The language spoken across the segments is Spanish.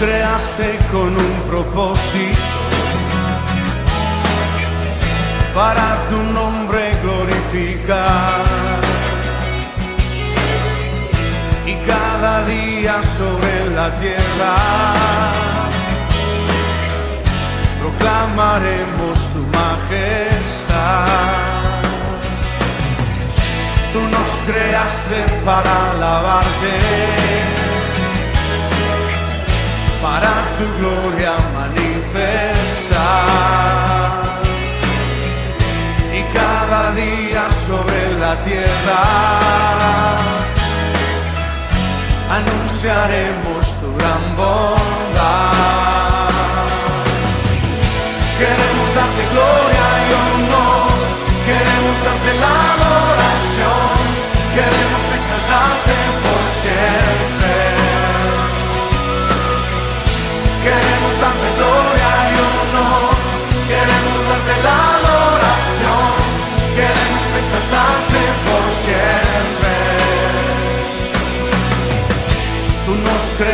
creaste con un propósito para tu nombre glorificar. Y cada día sobre la tierra proclamaremos tu majestad. Tú nos creaste para alabarte para tu gloria manifestar. Y cada día sobre la tierra anunciaremos tu gran bondad.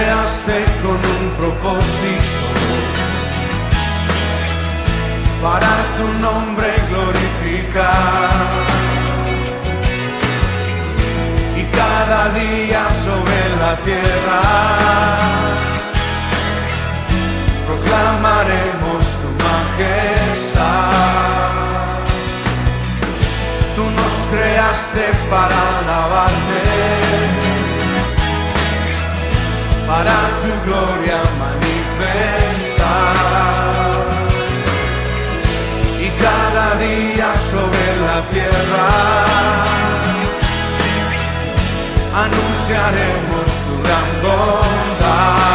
Creaste con un propósito para tu nombre glorificar. Y cada día sobre la tierra gloria manifestar. Y cada día sobre la tierra anunciaremos tu gran bondad.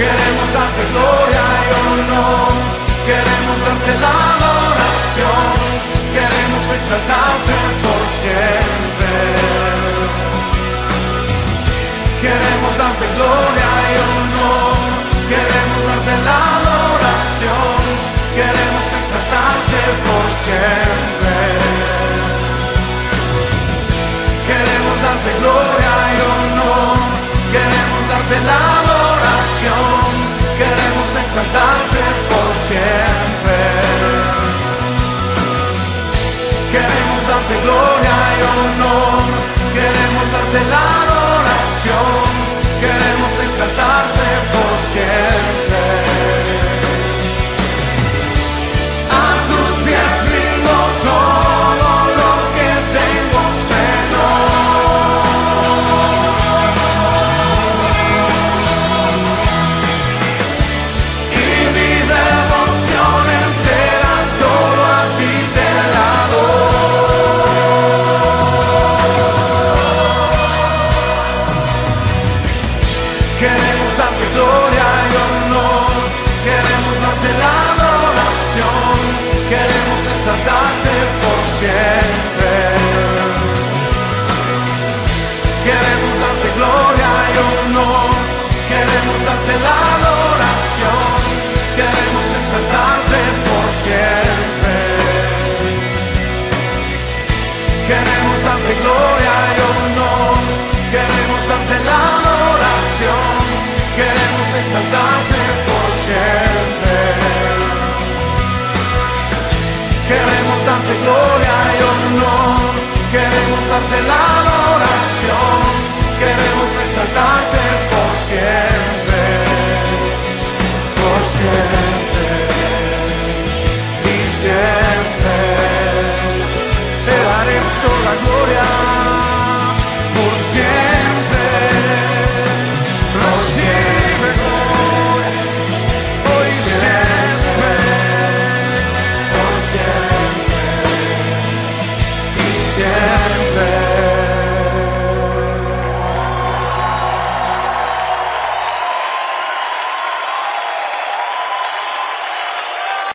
Queremos darte gloria y honor, queremos darte la adoración, queremos exaltarte por siempre. Adoración, queremos exaltarte por siempre. Queremos darte gloria y honor, de la adoración, queremos exaltarte por siempre. Queremos darte gloria y honor, queremos darte la adoración, queremos exaltarte por siempre. Queremos darte gloria y honor.